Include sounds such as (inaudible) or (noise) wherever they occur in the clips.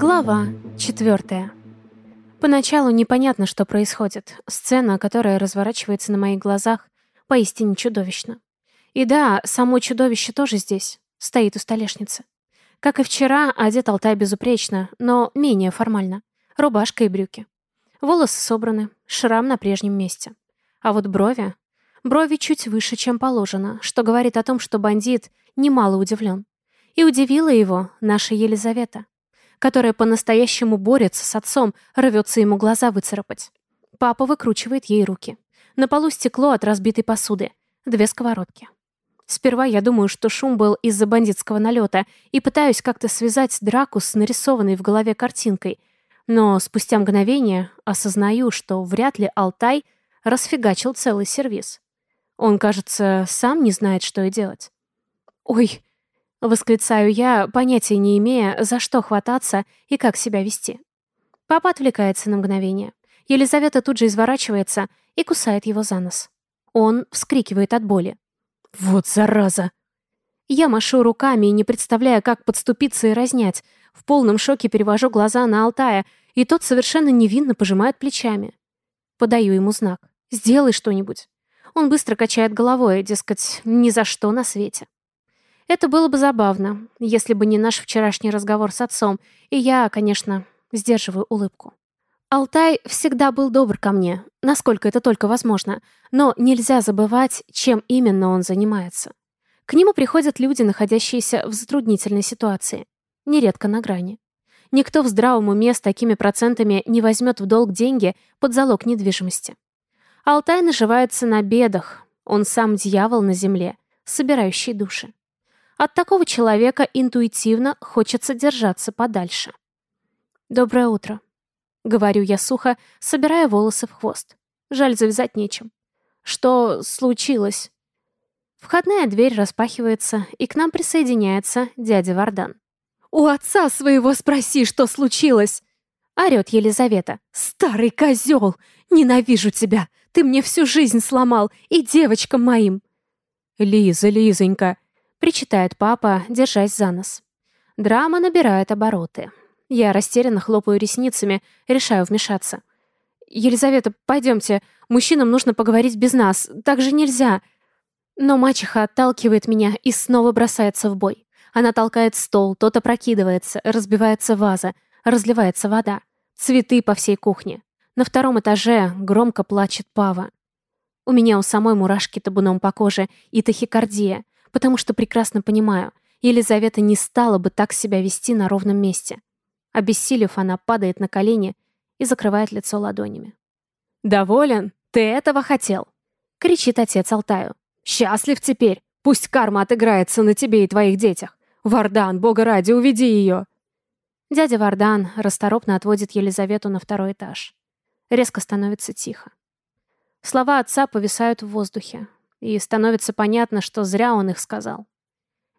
Глава четвертая. Поначалу непонятно, что происходит. Сцена, которая разворачивается на моих глазах, поистине чудовищна. И да, само чудовище тоже здесь, стоит у столешницы. Как и вчера, одет Алтай безупречно, но менее формально. Рубашка и брюки. Волосы собраны, шрам на прежнем месте. А вот брови... Брови чуть выше, чем положено, что говорит о том, что бандит немало удивлен. И удивила его наша Елизавета которая по-настоящему борется с отцом, рвется ему глаза выцарапать. Папа выкручивает ей руки. На полу стекло от разбитой посуды. Две сковородки. Сперва я думаю, что шум был из-за бандитского налета, и пытаюсь как-то связать драку с нарисованной в голове картинкой. Но спустя мгновение осознаю, что вряд ли Алтай расфигачил целый сервис. Он, кажется, сам не знает, что и делать. «Ой!» Восклицаю я, понятия не имея, за что хвататься и как себя вести. Папа отвлекается на мгновение. Елизавета тут же изворачивается и кусает его за нос. Он вскрикивает от боли. «Вот зараза!» Я машу руками, не представляя, как подступиться и разнять. В полном шоке перевожу глаза на Алтая, и тот совершенно невинно пожимает плечами. Подаю ему знак. «Сделай что-нибудь». Он быстро качает головой, дескать, ни за что на свете. Это было бы забавно, если бы не наш вчерашний разговор с отцом, и я, конечно, сдерживаю улыбку. Алтай всегда был добр ко мне, насколько это только возможно, но нельзя забывать, чем именно он занимается. К нему приходят люди, находящиеся в затруднительной ситуации, нередко на грани. Никто в здравом уме с такими процентами не возьмет в долг деньги под залог недвижимости. Алтай наживается на бедах, он сам дьявол на земле, собирающий души. От такого человека интуитивно хочется держаться подальше. «Доброе утро», — говорю я сухо, собирая волосы в хвост. Жаль, завязать нечем. «Что случилось?» Входная дверь распахивается, и к нам присоединяется дядя Вардан. «У отца своего спроси, что случилось!» Орёт Елизавета. «Старый козел! Ненавижу тебя! Ты мне всю жизнь сломал, и девочкам моим!» «Лиза, Лизонька!» Причитает папа, держась за нос. Драма набирает обороты. Я растерянно хлопаю ресницами, решаю вмешаться. «Елизавета, пойдемте. Мужчинам нужно поговорить без нас. Так же нельзя». Но мачеха отталкивает меня и снова бросается в бой. Она толкает стол, тот опрокидывается, разбивается ваза, разливается вода. Цветы по всей кухне. На втором этаже громко плачет Пава. У меня у самой мурашки табуном по коже и тахикардия потому что прекрасно понимаю, Елизавета не стала бы так себя вести на ровном месте. Обессилев, она падает на колени и закрывает лицо ладонями. «Доволен? Ты этого хотел!» — кричит отец Алтаю. «Счастлив теперь! Пусть карма отыграется на тебе и твоих детях! Вардан, бога ради, уведи ее!» Дядя Вардан расторопно отводит Елизавету на второй этаж. Резко становится тихо. Слова отца повисают в воздухе, и становится понятно, что зря он их сказал.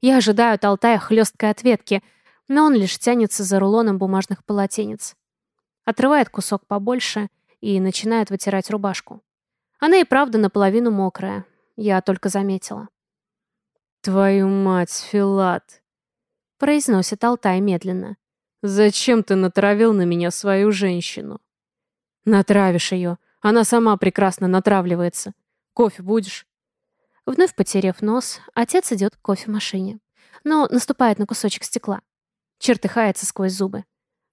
Я ожидаю от Алтая хлесткой ответки, но он лишь тянется за рулоном бумажных полотенец. Отрывает кусок побольше и начинает вытирать рубашку. Она и правда наполовину мокрая, я только заметила. «Твою мать, Филат!» — произносит Алтай медленно. «Зачем ты натравил на меня свою женщину?» «Натравишь ее. Она сама прекрасно натравливается. Кофе будешь?» Вновь потеряв нос, отец идет к кофемашине, но наступает на кусочек стекла. Чертыхается сквозь зубы.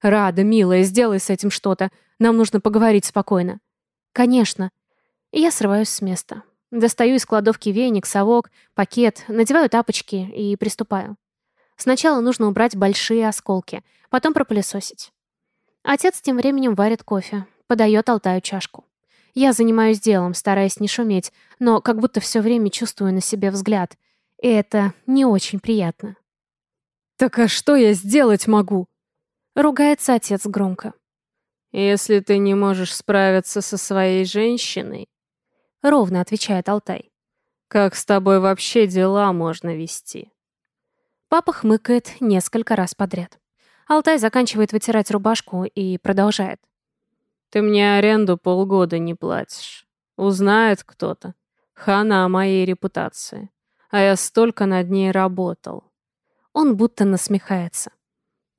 «Рада, милая, сделай с этим что-то. Нам нужно поговорить спокойно». «Конечно». Я срываюсь с места. Достаю из кладовки веник, совок, пакет, надеваю тапочки и приступаю. Сначала нужно убрать большие осколки, потом пропылесосить. Отец тем временем варит кофе, подает Алтаю чашку. Я занимаюсь делом, стараясь не шуметь, но как будто все время чувствую на себе взгляд. И это не очень приятно. «Так а что я сделать могу?» Ругается отец громко. «Если ты не можешь справиться со своей женщиной», — ровно отвечает Алтай, «как с тобой вообще дела можно вести?» Папа хмыкает несколько раз подряд. Алтай заканчивает вытирать рубашку и продолжает. Ты мне аренду полгода не платишь. Узнает кто-то. Хана о моей репутации. А я столько над ней работал. Он будто насмехается.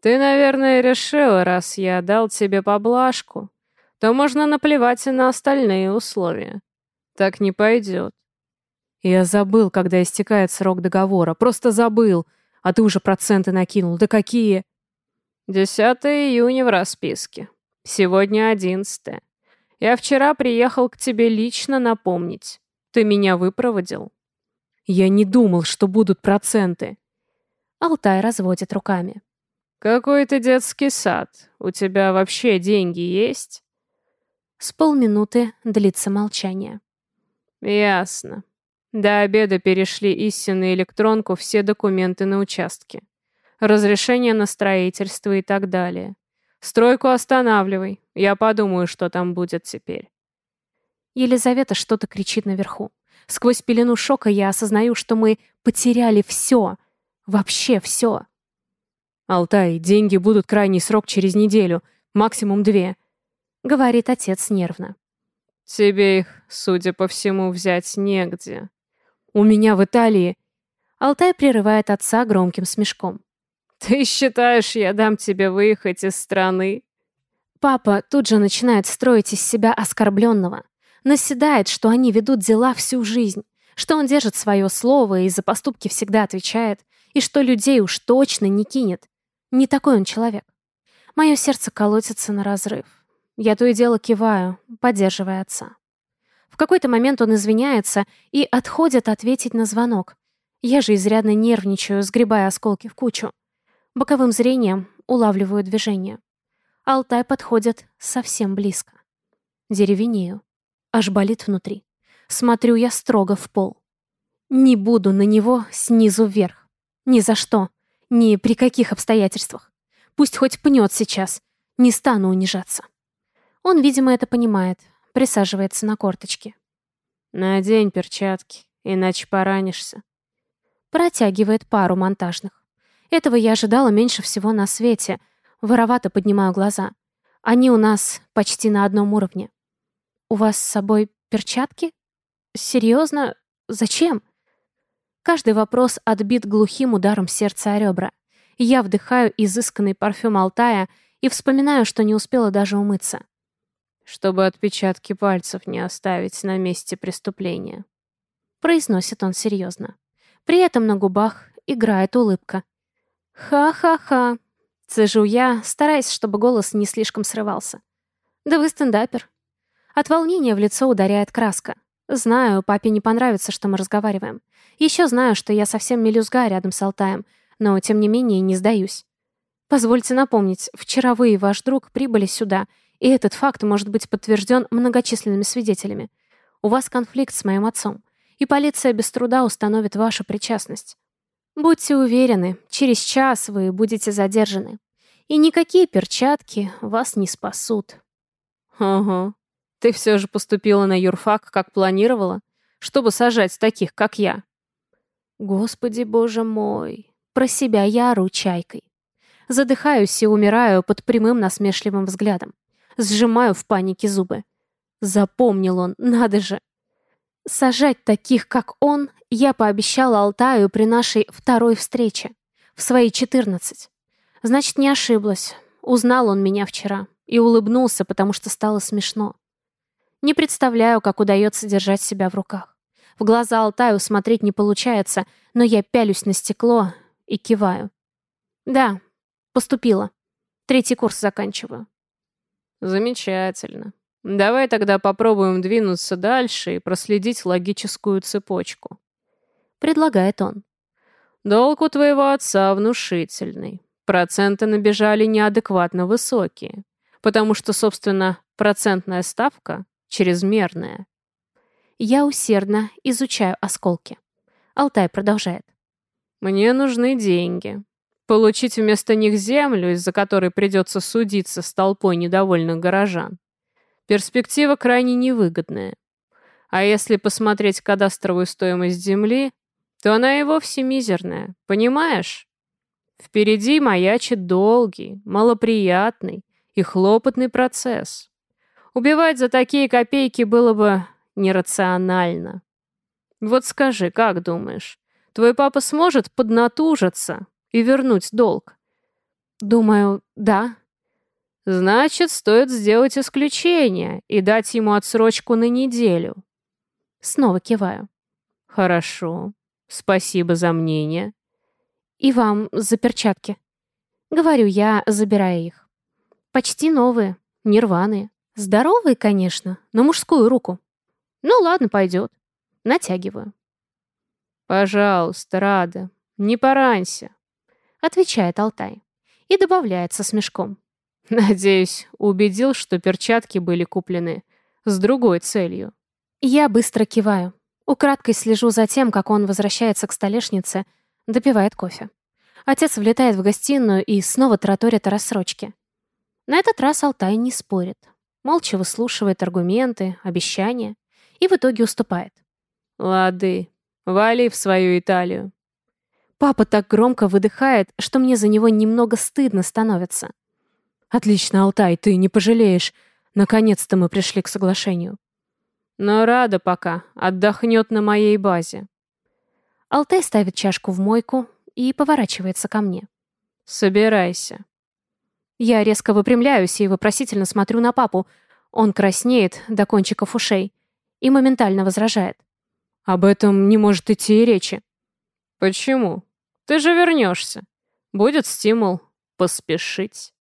Ты, наверное, решил, раз я дал тебе поблажку, то можно наплевать и на остальные условия. Так не пойдет. Я забыл, когда истекает срок договора. Просто забыл. А ты уже проценты накинул. Да какие? 10 июня в расписке. Сегодня 11. Я вчера приехал к тебе лично напомнить. Ты меня выпроводил. Я не думал, что будут проценты. Алтай разводит руками. Какой ты детский сад. У тебя вообще деньги есть? С полминуты длится молчание. Ясно. До обеда перешли истинно электронку все документы на участке. Разрешение на строительство и так далее. Стройку останавливай. Я подумаю, что там будет теперь. Елизавета что-то кричит наверху. Сквозь пелену шока я осознаю, что мы потеряли все. Вообще все. «Алтай, деньги будут крайний срок через неделю, максимум две», — говорит отец нервно. «Тебе их, судя по всему, взять негде», у меня в Италии...» Алтай прерывает отца громким смешком. «Ты считаешь, я дам тебе выехать из страны?» Папа тут же начинает строить из себя оскорбленного. Наседает, что они ведут дела всю жизнь, что он держит свое слово и за поступки всегда отвечает, и что людей уж точно не кинет. Не такой он человек. Мое сердце колотится на разрыв. Я то и дело киваю, поддерживая отца. В какой-то момент он извиняется и отходит ответить на звонок. Я же изрядно нервничаю, сгребая осколки в кучу. Боковым зрением улавливаю движение. Алтай подходит совсем близко. Деревенею. Аж болит внутри. Смотрю я строго в пол. Не буду на него снизу вверх. Ни за что. Ни при каких обстоятельствах. Пусть хоть пнет сейчас. Не стану унижаться. Он, видимо, это понимает, Присаживается на корточки. «Надень перчатки, иначе поранишься». Протягивает пару монтажных. Этого я ожидала меньше всего на свете. Воровато поднимаю глаза. Они у нас почти на одном уровне. «У вас с собой перчатки? Серьезно? Зачем?» Каждый вопрос отбит глухим ударом сердца о ребра. Я вдыхаю изысканный парфюм Алтая и вспоминаю, что не успела даже умыться чтобы отпечатки пальцев не оставить на месте преступления. Произносит он серьезно. При этом на губах играет улыбка. «Ха-ха-ха!» Цежу я, стараясь, чтобы голос не слишком срывался. «Да вы стендапер». От волнения в лицо ударяет краска. Знаю, папе не понравится, что мы разговариваем. Еще знаю, что я совсем мелюзга рядом с Алтаем, но, тем не менее, не сдаюсь. Позвольте напомнить, вчера вы и ваш друг прибыли сюда — и этот факт может быть подтвержден многочисленными свидетелями. У вас конфликт с моим отцом, и полиция без труда установит вашу причастность. Будьте уверены, через час вы будете задержаны. И никакие перчатки вас не спасут. Ага. Ты все же поступила на юрфак, как планировала, чтобы сажать таких, как я. Господи, боже мой. Про себя я ору чайкой. Задыхаюсь и умираю под прямым насмешливым взглядом. Сжимаю в панике зубы. Запомнил он, надо же. Сажать таких, как он, я пообещала Алтаю при нашей второй встрече. В свои четырнадцать. Значит, не ошиблась. Узнал он меня вчера. И улыбнулся, потому что стало смешно. Не представляю, как удается держать себя в руках. В глаза Алтаю смотреть не получается, но я пялюсь на стекло и киваю. Да, поступила. Третий курс заканчиваю. Замечательно. Давай тогда попробуем двинуться дальше и проследить логическую цепочку. Предлагает он. Долг у твоего отца внушительный. Проценты набежали неадекватно высокие. Потому что, собственно, процентная ставка чрезмерная. Я усердно изучаю осколки. Алтай продолжает. Мне нужны деньги. Получить вместо них землю, из-за которой придется судиться с толпой недовольных горожан. Перспектива крайне невыгодная. А если посмотреть кадастровую стоимость земли, то она и вовсе мизерная, понимаешь? Впереди маячит долгий, малоприятный и хлопотный процесс. Убивать за такие копейки было бы нерационально. Вот скажи, как думаешь, твой папа сможет поднатужиться и вернуть долг. Думаю, да. Значит, стоит сделать исключение и дать ему отсрочку на неделю. Снова киваю. Хорошо. Спасибо за мнение. И вам за перчатки. Говорю я, забирая их. Почти новые, нерваные. Здоровые, конечно, на мужскую руку. Ну ладно, пойдет. Натягиваю. «Пожалуйста, Рада, не поранься», — отвечает Алтай и добавляет со смешком. (laughs) «Надеюсь, убедил, что перчатки были куплены с другой целью». Я быстро киваю. Украдкой слежу за тем, как он возвращается к столешнице, допивает кофе. Отец влетает в гостиную и снова тараторит о рассрочке. На этот раз Алтай не спорит. Молча выслушивает аргументы, обещания и в итоге уступает. «Лады, вали в свою Италию». Папа так громко выдыхает, что мне за него немного стыдно становится. «Отлично, Алтай, ты не пожалеешь. Наконец-то мы пришли к соглашению». Но Рада пока отдохнет на моей базе. Алтай ставит чашку в мойку и поворачивается ко мне. Собирайся. Я резко выпрямляюсь и вопросительно смотрю на папу. Он краснеет до кончиков ушей и моментально возражает. Об этом не может идти и речи. Почему? Ты же вернешься. Будет стимул поспешить.